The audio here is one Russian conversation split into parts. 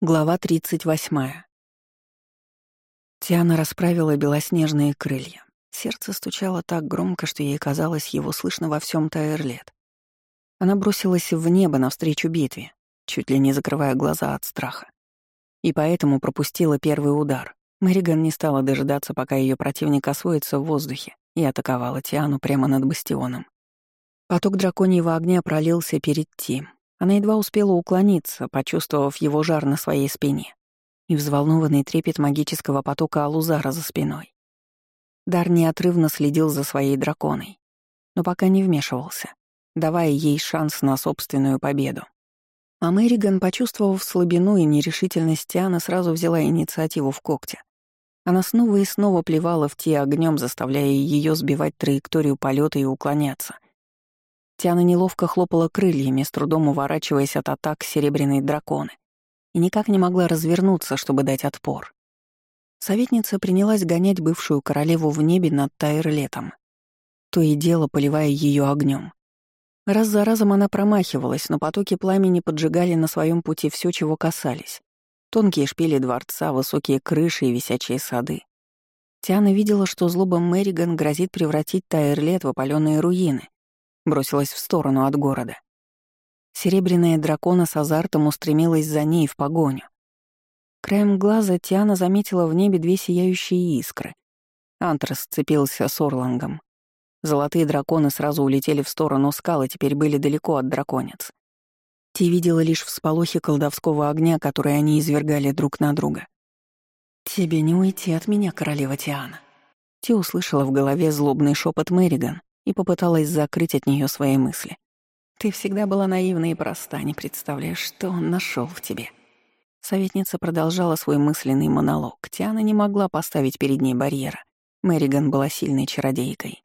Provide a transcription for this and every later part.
Глава 38. Тиана расправила белоснежные крылья. Сердце стучало так громко, что ей казалось, его слышно во всем Тайрлет. Она бросилась в небо навстречу битве, чуть ли не закрывая глаза от страха. И поэтому пропустила первый удар. Мэриган не стала дожидаться, пока ее противник освоится в воздухе, и атаковала Тиану прямо над бастионом. Поток драконьего огня пролился перед Тим, она едва успела уклониться, почувствовав его жар на своей спине и взволнованный трепет магического потока Алузара за спиной. Дар неотрывно следил за своей драконой, но пока не вмешивался, давая ей шанс на собственную победу. А Мэриган, почувствовав слабину и нерешительность Тиана, сразу взяла инициативу в когте. Она снова и снова плевала в те огнем, заставляя ее сбивать траекторию полета и уклоняться — Тиана неловко хлопала крыльями, с трудом уворачиваясь от атак серебряной драконы, и никак не могла развернуться, чтобы дать отпор. Советница принялась гонять бывшую королеву в небе над Тайрлетом, то и дело поливая ее огнем. Раз за разом она промахивалась, но потоки пламени поджигали на своем пути все, чего касались. Тонкие шпили дворца, высокие крыши и висячие сады. Тиана видела, что злоба Мэриган грозит превратить Тайрлет в опаленные руины, бросилась в сторону от города. Серебряная дракона с азартом устремилась за ней в погоню. Краем глаза Тиана заметила в небе две сияющие искры. Антрас сцепился с Орлангом. Золотые драконы сразу улетели в сторону скалы, теперь были далеко от драконец. Ти видела лишь всполохи колдовского огня, которые они извергали друг на друга. «Тебе не уйти от меня, королева Тиана». Ти услышала в голове злобный шепот Мэриган, и попыталась закрыть от нее свои мысли. «Ты всегда была наивна и проста, не представляешь, что он нашел в тебе». Советница продолжала свой мысленный монолог. Тиана не могла поставить перед ней барьера. Мэриган была сильной чародейкой.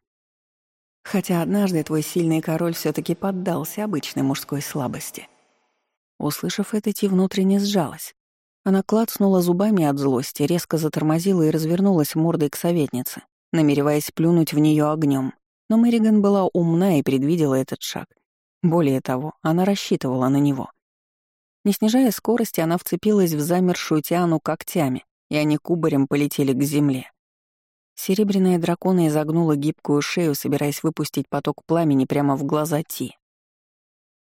Хотя однажды твой сильный король все таки поддался обычной мужской слабости. Услышав это, Ти внутренне сжалась. Она клацнула зубами от злости, резко затормозила и развернулась мордой к советнице, намереваясь плюнуть в нее огнем. Но Мэриган была умна и предвидела этот шаг. Более того, она рассчитывала на него. Не снижая скорости, она вцепилась в замершую Тиану когтями, и они кубарем полетели к земле. Серебряная дракона изогнула гибкую шею, собираясь выпустить поток пламени прямо в глаза Ти.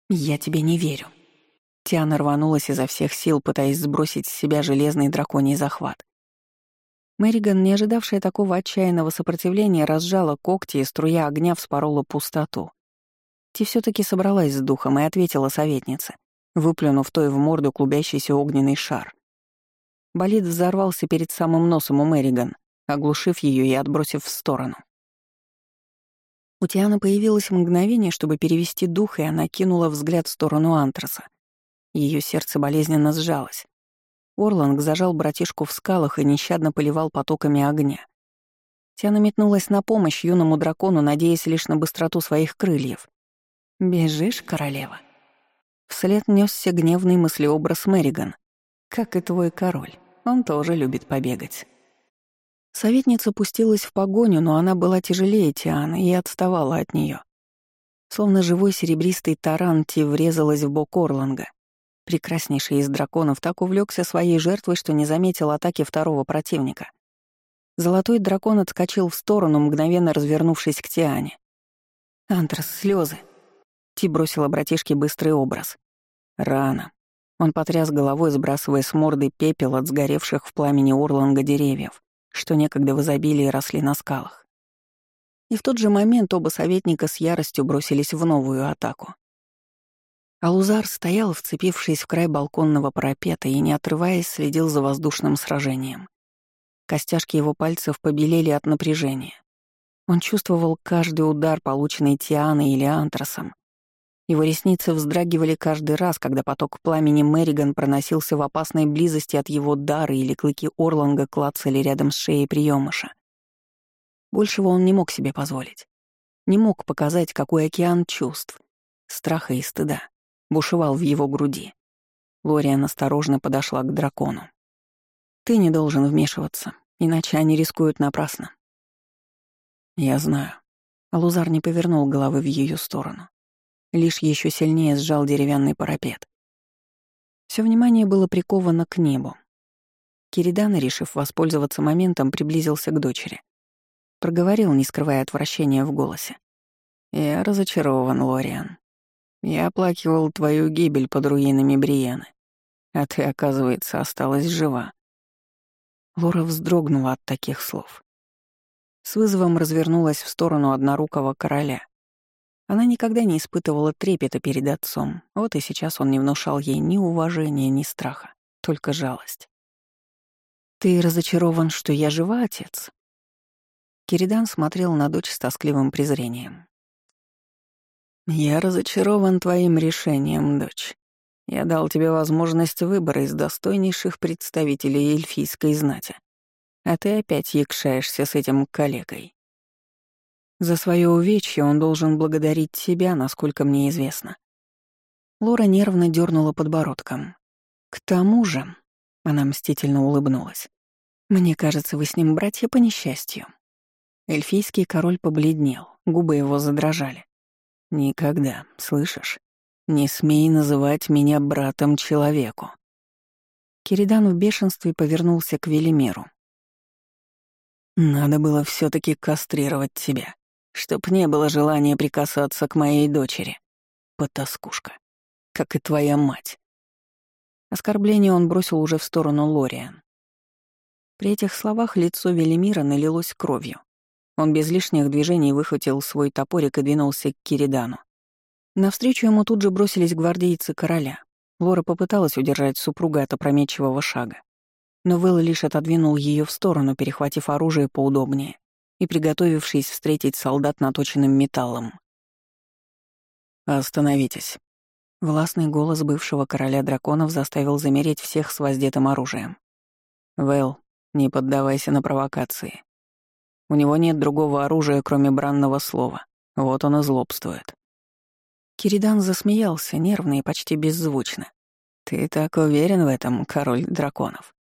«Я тебе не верю». Тиана рванулась изо всех сил, пытаясь сбросить с себя железный драконий захват. Мэриган, не ожидавшая такого отчаянного сопротивления, разжала когти, и струя огня вспорола пустоту. Ти все таки собралась с духом и ответила советнице, выплюнув той в морду клубящийся огненный шар. Болид взорвался перед самым носом у Мэриган, оглушив ее и отбросив в сторону. У Тианы появилось мгновение, чтобы перевести дух, и она кинула взгляд в сторону Антраса. Ее сердце болезненно сжалось. Орланг зажал братишку в скалах и нещадно поливал потоками огня. Тиана метнулась на помощь юному дракону, надеясь лишь на быстроту своих крыльев. «Бежишь, королева?» Вслед несся гневный мыслеобраз Мэриган. «Как и твой король, он тоже любит побегать». Советница пустилась в погоню, но она была тяжелее Тианы и отставала от нее. Словно живой серебристый таран Ти врезалась в бок Орланга. Прекраснейший из драконов так увлекся своей жертвой, что не заметил атаки второго противника. Золотой дракон отскочил в сторону, мгновенно развернувшись к Тиане. «Антрас, слезы. Ти бросила братишке быстрый образ. «Рано». Он потряс головой, сбрасывая с морды пепел от сгоревших в пламени Орланга деревьев, что некогда в изобилии росли на скалах. И в тот же момент оба советника с яростью бросились в новую атаку. Алузар стоял, вцепившись в край балконного парапета и, не отрываясь, следил за воздушным сражением. Костяшки его пальцев побелели от напряжения. Он чувствовал каждый удар, полученный Тианой или Антрасом. Его ресницы вздрагивали каждый раз, когда поток пламени Мэриган проносился в опасной близости от его дара или клыки Орланга клацали рядом с шеей приемыша. Большего он не мог себе позволить. Не мог показать, какой океан чувств, страха и стыда бушевал в его груди. Лориан осторожно подошла к дракону. «Ты не должен вмешиваться, иначе они рискуют напрасно». «Я знаю». Алузар не повернул головы в ее сторону. Лишь еще сильнее сжал деревянный парапет. Все внимание было приковано к небу. Киридан, решив воспользоваться моментом, приблизился к дочери. Проговорил, не скрывая отвращения в голосе. «Я разочарован, Лориан. Я оплакивал твою гибель под руинами Бриены, а ты, оказывается, осталась жива». Лора вздрогнула от таких слов. С вызовом развернулась в сторону однорукого короля. Она никогда не испытывала трепета перед отцом, вот и сейчас он не внушал ей ни уважения, ни страха, только жалость. «Ты разочарован, что я жива, отец?» Киридан смотрел на дочь с тоскливым презрением. «Я разочарован твоим решением, дочь. Я дал тебе возможность выбора из достойнейших представителей эльфийской знати. А ты опять якшаешься с этим коллегой. За свое увечье он должен благодарить себя, насколько мне известно. Лора нервно дернула подбородком. К тому же, она мстительно улыбнулась. Мне кажется, вы с ним братья по несчастью. Эльфийский король побледнел, губы его задрожали. «Никогда, слышишь? Не смей называть меня братом человеку». Киридан в бешенстве повернулся к Велимиру. «Надо было все таки кастрировать тебя, чтоб не было желания прикасаться к моей дочери. Потаскушка, как и твоя мать». Оскорбление он бросил уже в сторону Лориан. При этих словах лицо Велимира налилось кровью. Он без лишних движений выхватил свой топорик и двинулся к Киридану. Навстречу ему тут же бросились гвардейцы короля. Лора попыталась удержать супруга от опрометчивого шага. Но Вэлл лишь отодвинул ее в сторону, перехватив оружие поудобнее и приготовившись встретить солдат наточенным металлом. «Остановитесь». Властный голос бывшего короля драконов заставил замереть всех с воздетым оружием. «Вэл, не поддавайся на провокации. У него нет другого оружия, кроме бранного слова. Вот он и злобствует. Киридан засмеялся, нервно и почти беззвучно. «Ты так уверен в этом, король драконов?»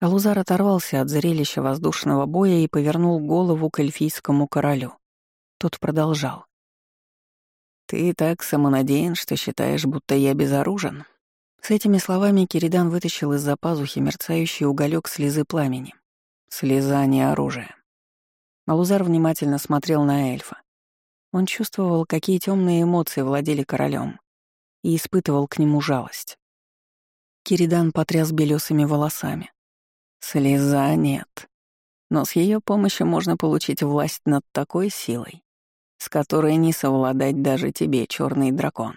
Алузар оторвался от зрелища воздушного боя и повернул голову к эльфийскому королю. Тот продолжал. «Ты так самонадеян, что считаешь, будто я безоружен?» С этими словами Киридан вытащил из-за пазухи мерцающий уголек слезы пламени. Слеза не оружие. Алузар внимательно смотрел на эльфа. Он чувствовал, какие темные эмоции владели королем, и испытывал к нему жалость. Киридан потряс белесыми волосами. Слеза нет. Но с ее помощью можно получить власть над такой силой, с которой не совладать даже тебе, черный дракон.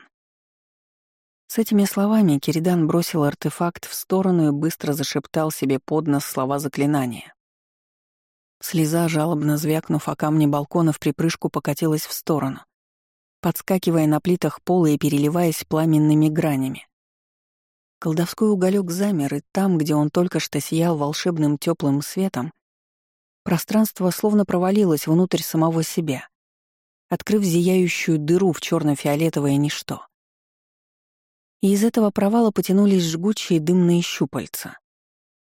С этими словами Киридан бросил артефакт в сторону и быстро зашептал себе под нос слова заклинания. Слеза, жалобно звякнув о камне балкона, в припрыжку покатилась в сторону, подскакивая на плитах пола и переливаясь пламенными гранями. Колдовской уголек замер, и там, где он только что сиял волшебным теплым светом, пространство словно провалилось внутрь самого себя, открыв зияющую дыру в черно фиолетовое ничто. И из этого провала потянулись жгучие дымные щупальца.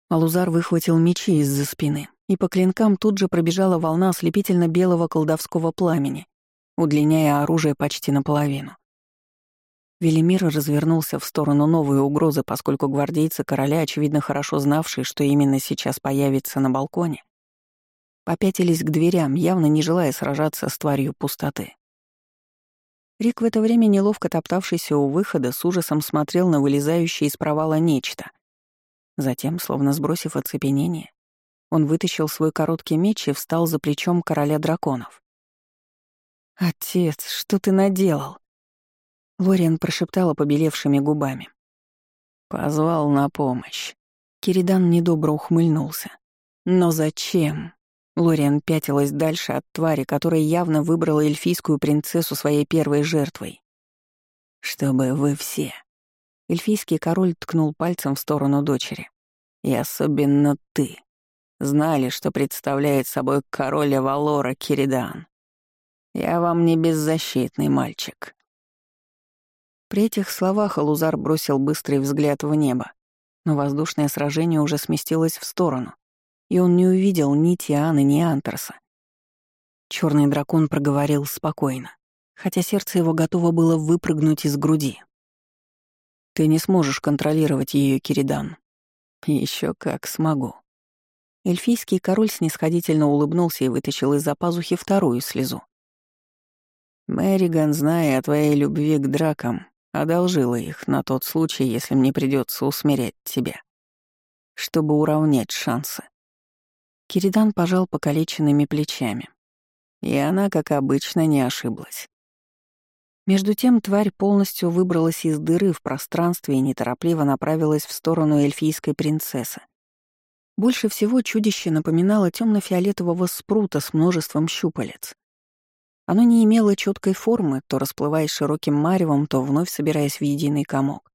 Алузар выхватил мечи из-за спины, и по клинкам тут же пробежала волна ослепительно-белого колдовского пламени, удлиняя оружие почти наполовину. Велимир развернулся в сторону новой угрозы, поскольку гвардейцы короля, очевидно хорошо знавшие, что именно сейчас появится на балконе, попятились к дверям, явно не желая сражаться с тварью пустоты. Рик в это время, неловко топтавшийся у выхода, с ужасом смотрел на вылезающее из провала нечто. Затем, словно сбросив оцепенение, он вытащил свой короткий меч и встал за плечом короля драконов. «Отец, что ты наделал?» Лориан прошептала побелевшими губами. «Позвал на помощь». Киридан недобро ухмыльнулся. «Но зачем?» Лориан пятилась дальше от твари, которая явно выбрала эльфийскую принцессу своей первой жертвой. «Чтобы вы все...» Эльфийский король ткнул пальцем в сторону дочери. «И особенно ты знали, что представляет собой король Валора Киридан. Я вам не беззащитный мальчик». При этих словах Алузар бросил быстрый взгляд в небо, но воздушное сражение уже сместилось в сторону, и он не увидел ни Тианы, ни Антерса. Черный дракон проговорил спокойно, хотя сердце его готово было выпрыгнуть из груди. Ты не сможешь контролировать ее, Киридан. Еще как смогу. Эльфийский король снисходительно улыбнулся и вытащил из-за пазухи вторую слезу. Мэриган, зная о твоей любви к дракам, одолжила их на тот случай, если мне придется усмирять тебя, чтобы уравнять шансы. Киридан пожал покалеченными плечами. И она, как обычно, не ошиблась. Между тем тварь полностью выбралась из дыры в пространстве и неторопливо направилась в сторону эльфийской принцессы. Больше всего чудище напоминало темно-фиолетового спрута с множеством щупалец. Оно не имело четкой формы, то расплываясь широким маревом, то вновь собираясь в единый комок.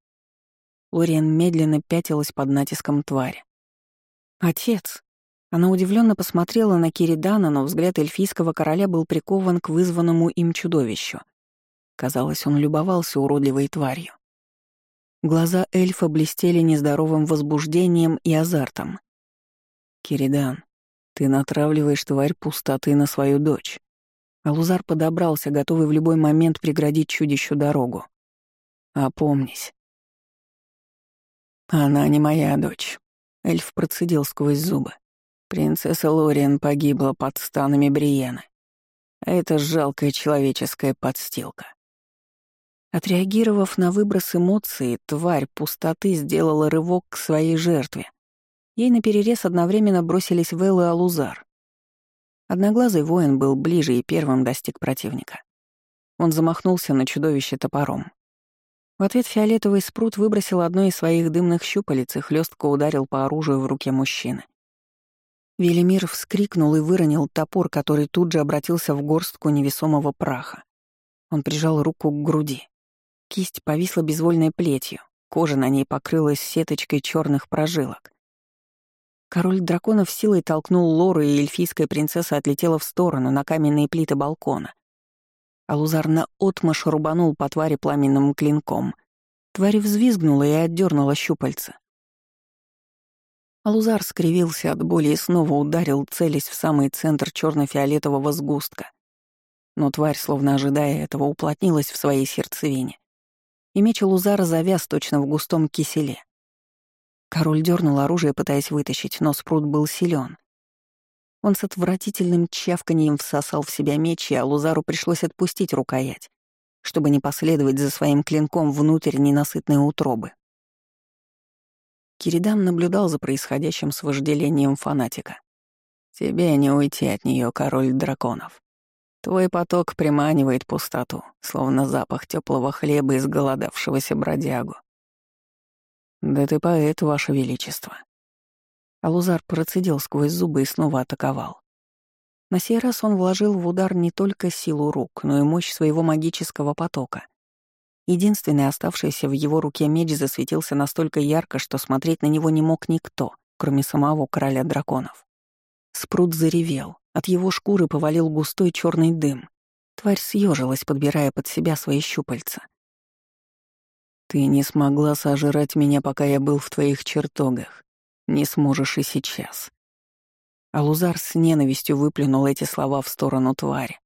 Лориан медленно пятилась под натиском твари. «Отец!» Она удивленно посмотрела на Киридана, но взгляд эльфийского короля был прикован к вызванному им чудовищу. Казалось, он любовался уродливой тварью. Глаза эльфа блестели нездоровым возбуждением и азартом. «Киридан, ты натравливаешь тварь пустоты на свою дочь». Алузар подобрался, готовый в любой момент преградить чудищу дорогу. «Опомнись». «Она не моя дочь», — эльф процедил сквозь зубы. «Принцесса Лориан погибла под станами Бриены. Это жалкая человеческая подстилка. Отреагировав на выброс эмоций, тварь пустоты сделала рывок к своей жертве. Ей наперерез одновременно бросились Вэл и Алузар. Одноглазый воин был ближе и первым достиг противника. Он замахнулся на чудовище топором. В ответ фиолетовый спрут выбросил одно из своих дымных щупалец и хлестко ударил по оружию в руке мужчины. Велимир вскрикнул и выронил топор, который тут же обратился в горстку невесомого праха. Он прижал руку к груди. Кисть повисла безвольной плетью, кожа на ней покрылась сеточкой черных прожилок. Король драконов силой толкнул Лору, и эльфийская принцесса отлетела в сторону на каменные плиты балкона. Алузар наотмашь рубанул по твари пламенным клинком. Тварь взвизгнула и отдернула щупальца. Алузар скривился от боли и снова ударил, целясь в самый центр черно-фиолетового сгустка. Но тварь, словно ожидая этого, уплотнилась в своей сердцевине и меч Лузара завяз точно в густом киселе. Король дернул оружие, пытаясь вытащить, но спрут был силен. Он с отвратительным чавканием всосал в себя меч, и Алузару пришлось отпустить рукоять, чтобы не последовать за своим клинком внутрь ненасытной утробы. Киридан наблюдал за происходящим с вожделением фанатика. «Тебе не уйти от нее, король драконов. Твой поток приманивает пустоту, словно запах теплого хлеба из голодавшегося бродягу. Да ты поэт, ваше величество. Алузар процедил сквозь зубы и снова атаковал. На сей раз он вложил в удар не только силу рук, но и мощь своего магического потока. Единственный оставшийся в его руке меч засветился настолько ярко, что смотреть на него не мог никто, кроме самого короля драконов. Спрут заревел, от его шкуры повалил густой черный дым. Тварь съежилась, подбирая под себя свои щупальца. «Ты не смогла сожрать меня, пока я был в твоих чертогах. Не сможешь и сейчас». Алузар с ненавистью выплюнул эти слова в сторону твари.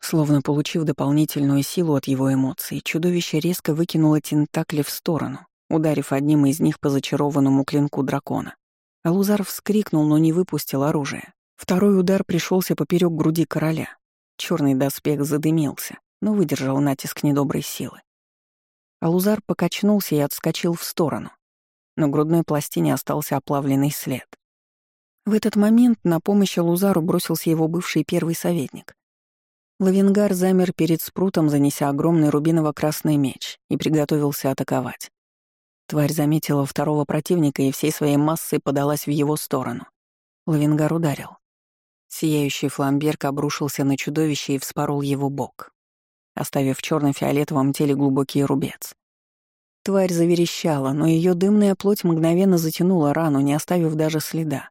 Словно получив дополнительную силу от его эмоций, чудовище резко выкинуло тентакли в сторону, ударив одним из них по зачарованному клинку дракона. Алузар вскрикнул, но не выпустил оружие. Второй удар пришелся поперек груди короля. Черный доспех задымился, но выдержал натиск недоброй силы. Алузар покачнулся и отскочил в сторону. На грудной пластине остался оплавленный след. В этот момент на помощь Алузару бросился его бывший первый советник. Лавенгар замер перед спрутом, занеся огромный рубиново-красный меч, и приготовился атаковать. Тварь заметила второго противника и всей своей массой подалась в его сторону. Лавенгар ударил. Сияющий фламберг обрушился на чудовище и вспорол его бок, оставив в черно фиолетовом теле глубокий рубец. Тварь заверещала, но ее дымная плоть мгновенно затянула рану, не оставив даже следа.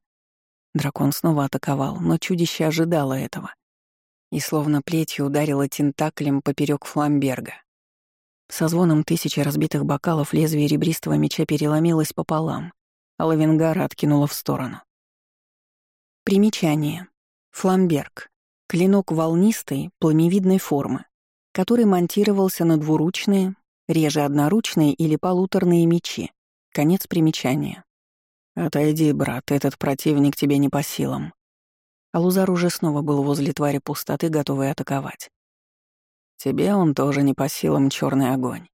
Дракон снова атаковал, но чудище ожидало этого. И словно плетью ударило тентаклем поперек фламберга. Со звоном тысячи разбитых бокалов лезвие ребристого меча переломилось пополам, а Лавенгара откинула в сторону. Примечание. Фламберг — клинок волнистой, пламевидной формы, который монтировался на двуручные, реже одноручные или полуторные мечи. Конец примечания. «Отойди, брат, этот противник тебе не по силам». Алузар уже снова был возле твари пустоты, готовый атаковать. «Тебе он тоже не по силам, черный огонь».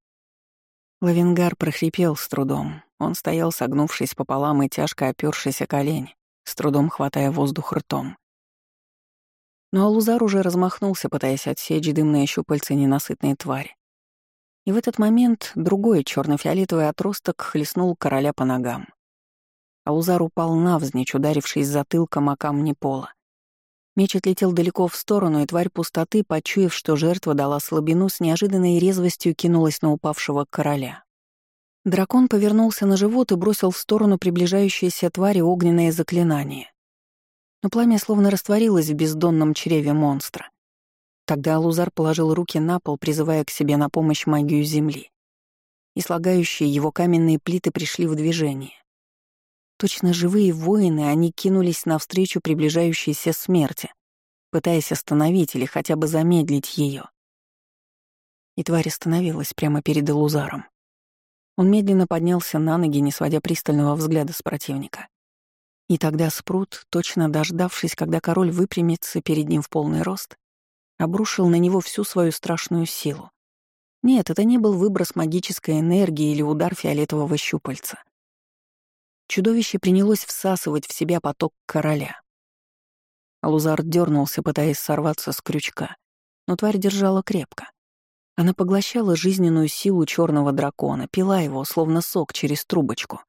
Лавенгар прохрипел с трудом. Он стоял, согнувшись пополам и тяжко опёршись о колени, с трудом хватая воздух ртом. Но Алузар уже размахнулся, пытаясь отсечь дымные щупальца ненасытной твари. И в этот момент другой черно фиолетовый отросток хлестнул короля по ногам. Алузар упал навзничь, ударившись затылком о камни пола. Меч отлетел далеко в сторону, и тварь пустоты, почуяв, что жертва дала слабину, с неожиданной резвостью кинулась на упавшего короля. Дракон повернулся на живот и бросил в сторону приближающейся твари огненное заклинание. Но пламя словно растворилось в бездонном чреве монстра. Тогда Алузар положил руки на пол, призывая к себе на помощь магию земли. И слагающие его каменные плиты пришли в движение. Точно живые воины, они кинулись навстречу приближающейся смерти, пытаясь остановить или хотя бы замедлить ее. И тварь остановилась прямо перед Элузаром. Он медленно поднялся на ноги, не сводя пристального взгляда с противника. И тогда Спрут, точно дождавшись, когда король выпрямится перед ним в полный рост, обрушил на него всю свою страшную силу. Нет, это не был выброс магической энергии или удар фиолетового щупальца. Чудовище принялось всасывать в себя поток короля. Алузар дернулся, пытаясь сорваться с крючка, но тварь держала крепко. Она поглощала жизненную силу черного дракона, пила его, словно сок, через трубочку.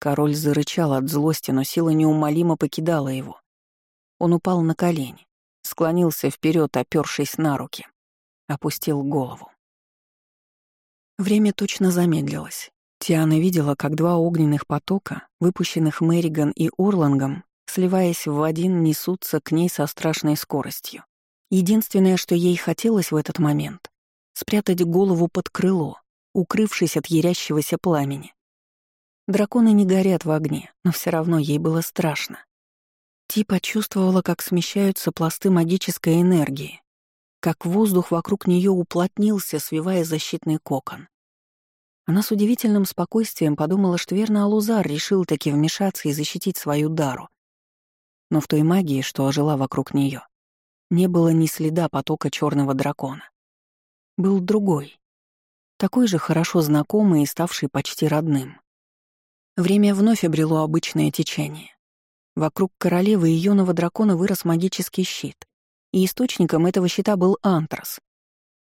Король зарычал от злости, но сила неумолимо покидала его. Он упал на колени, склонился вперед, опершись на руки, опустил голову. Время точно замедлилось. Тиана видела, как два огненных потока, выпущенных Мэриган и Орлангом, сливаясь в один, несутся к ней со страшной скоростью. Единственное, что ей хотелось в этот момент, спрятать голову под крыло, укрывшись от ярящегося пламени. Драконы не горят в огне, но все равно ей было страшно. Ти почувствовала, как смещаются пласты магической энергии, как воздух вокруг нее уплотнился, свивая защитный кокон. Она с удивительным спокойствием подумала, что верно Алузар решил таки вмешаться и защитить свою дару. Но в той магии, что ожила вокруг нее, не было ни следа потока черного дракона был другой. Такой же хорошо знакомый и ставший почти родным. Время вновь обрело обычное течение. Вокруг королевы и юного дракона вырос магический щит, и источником этого щита был антрас.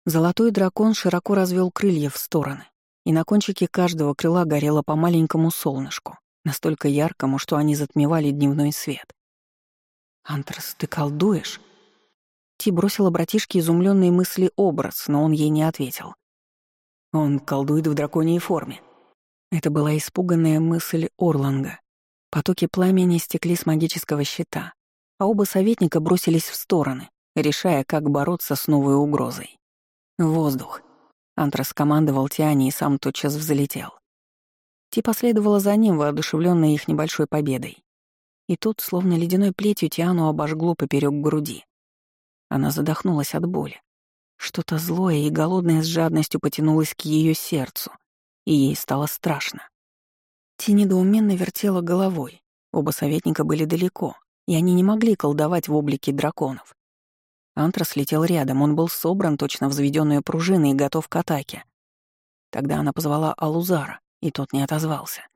Золотой дракон широко развел крылья в стороны, и на кончике каждого крыла горело по маленькому солнышку, настолько яркому, что они затмевали дневной свет. «Антрас, ты колдуешь?» Ти бросила братишке изумленные мысли образ, но он ей не ответил. Он колдует в драконьей форме. Это была испуганная мысль Орланга. Потоки пламени стекли с магического щита, а оба советника бросились в стороны, решая, как бороться с новой угрозой. «Воздух!» Антрас командовал Тиане и сам тотчас взлетел. Ти последовала за ним, воодушевленная их небольшой победой. И тут, словно ледяной плетью, Тиану обожгло поперек груди. Она задохнулась от боли. Что-то злое и голодное с жадностью потянулось к ее сердцу, и ей стало страшно. Ти недоуменно вертела головой. Оба советника были далеко, и они не могли колдовать в облике драконов. Антрас летел рядом, он был собран точно взведенную пружиной и готов к атаке. Тогда она позвала Алузара, и тот не отозвался.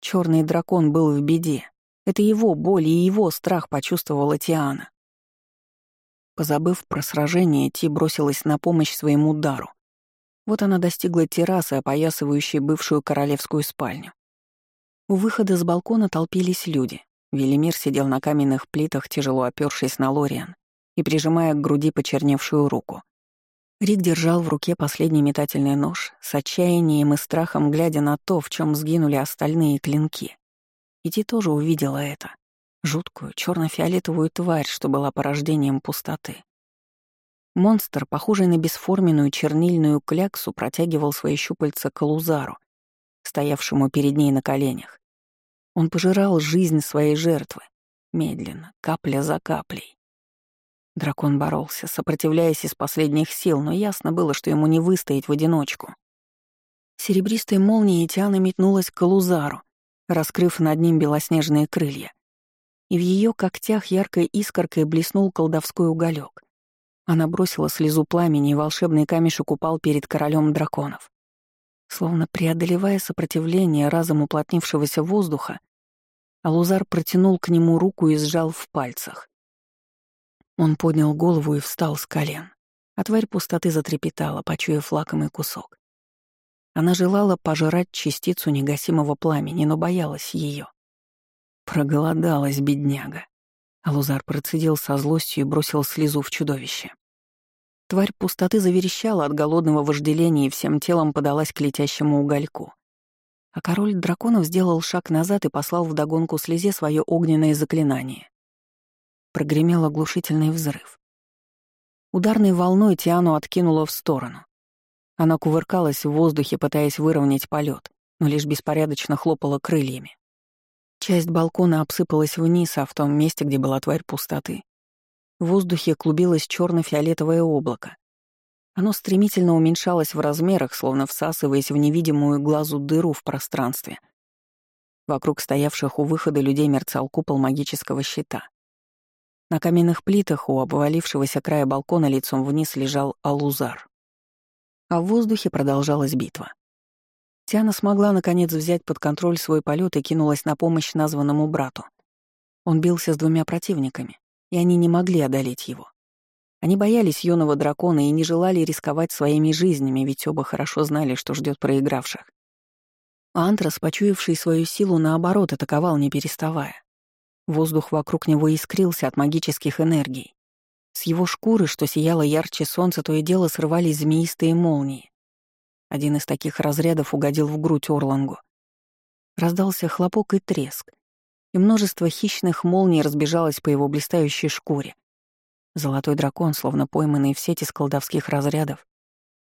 Черный дракон был в беде. Это его боль и его страх почувствовала Тиана. Позабыв про сражение, Ти бросилась на помощь своему дару. Вот она достигла террасы, опоясывающей бывшую королевскую спальню. У выхода с балкона толпились люди. Велимир сидел на каменных плитах, тяжело опёршись на Лориан и прижимая к груди почерневшую руку. Рик держал в руке последний метательный нож, с отчаянием и страхом глядя на то, в чем сгинули остальные клинки. И тоже увидела это жуткую черно-фиолетовую тварь, что была порождением пустоты. Монстр, похожий на бесформенную чернильную кляксу, протягивал свои щупальца к Лузару, стоявшему перед ней на коленях. Он пожирал жизнь своей жертвы, медленно, капля за каплей. Дракон боролся, сопротивляясь из последних сил, но ясно было, что ему не выстоять в одиночку. Серебристой молнией Тиана метнулась к Лузару, раскрыв над ним белоснежные крылья. И в ее когтях яркой искоркой блеснул колдовской уголек. Она бросила слезу пламени, и волшебный камешек упал перед королем драконов. Словно преодолевая сопротивление разом уплотнившегося воздуха, Алузар протянул к нему руку и сжал в пальцах. Он поднял голову и встал с колен, а тварь пустоты затрепетала, почуяв лакомый кусок. Она желала пожрать частицу негасимого пламени, но боялась ее. Проголодалась бедняга. Алузар процедил со злостью и бросил слезу в чудовище. Тварь пустоты заверещала от голодного вожделения и всем телом подалась к летящему угольку. А король драконов сделал шаг назад и послал вдогонку слезе свое огненное заклинание. Прогремел оглушительный взрыв. Ударной волной Тиану откинуло в сторону. Она кувыркалась в воздухе, пытаясь выровнять полет, но лишь беспорядочно хлопала крыльями. Часть балкона обсыпалась вниз, а в том месте, где была тварь пустоты, в воздухе клубилось черно фиолетовое облако. Оно стремительно уменьшалось в размерах, словно всасываясь в невидимую глазу дыру в пространстве. Вокруг стоявших у выхода людей мерцал купол магического щита. На каменных плитах у обвалившегося края балкона лицом вниз лежал алузар а в воздухе продолжалась битва. Тиана смогла наконец взять под контроль свой полет и кинулась на помощь названному брату. Он бился с двумя противниками, и они не могли одолеть его. Они боялись юного дракона и не желали рисковать своими жизнями, ведь оба хорошо знали, что ждет проигравших. Антрас, почуявший свою силу, наоборот, атаковал, не переставая. Воздух вокруг него искрился от магических энергий. С его шкуры, что сияло ярче солнца, то и дело срывались змеистые молнии. Один из таких разрядов угодил в грудь Орлангу. Раздался хлопок и треск, и множество хищных молний разбежалось по его блистающей шкуре. Золотой дракон, словно пойманный в сети с колдовских разрядов,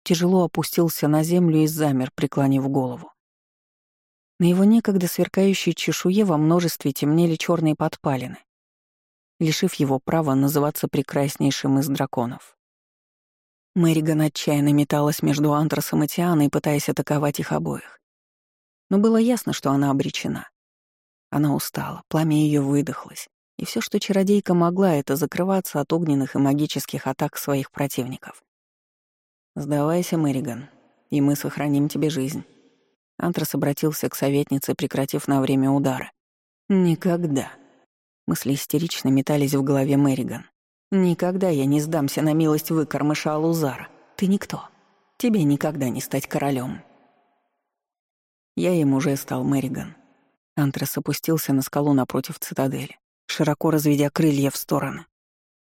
тяжело опустился на землю и замер, преклонив голову. На его некогда сверкающей чешуе во множестве темнели черные подпалины лишив его права называться прекраснейшим из драконов. Мэриган отчаянно металась между Антрасом и Тианой, пытаясь атаковать их обоих. Но было ясно, что она обречена. Она устала, пламя ее выдохлось, и все, что чародейка могла, это закрываться от огненных и магических атак своих противников. «Сдавайся, Мэриган, и мы сохраним тебе жизнь». Антрас обратился к советнице, прекратив на время удара. «Никогда», Мысли истерично метались в голове Мэриган. «Никогда я не сдамся на милость выкормыша Алузара. Ты никто. Тебе никогда не стать королем. Я им уже стал Мэриган. Антрас опустился на скалу напротив цитадели, широко разведя крылья в стороны.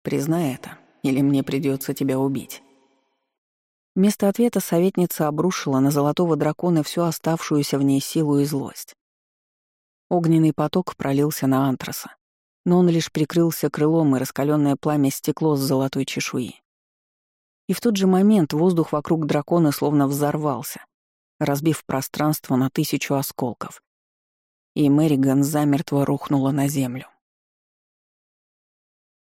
«Признай это, или мне придется тебя убить». Вместо ответа советница обрушила на золотого дракона всю оставшуюся в ней силу и злость. Огненный поток пролился на Антраса, но он лишь прикрылся крылом, и раскаленное пламя стекло с золотой чешуи. И в тот же момент воздух вокруг дракона словно взорвался, разбив пространство на тысячу осколков. И Мэриган замертво рухнула на землю.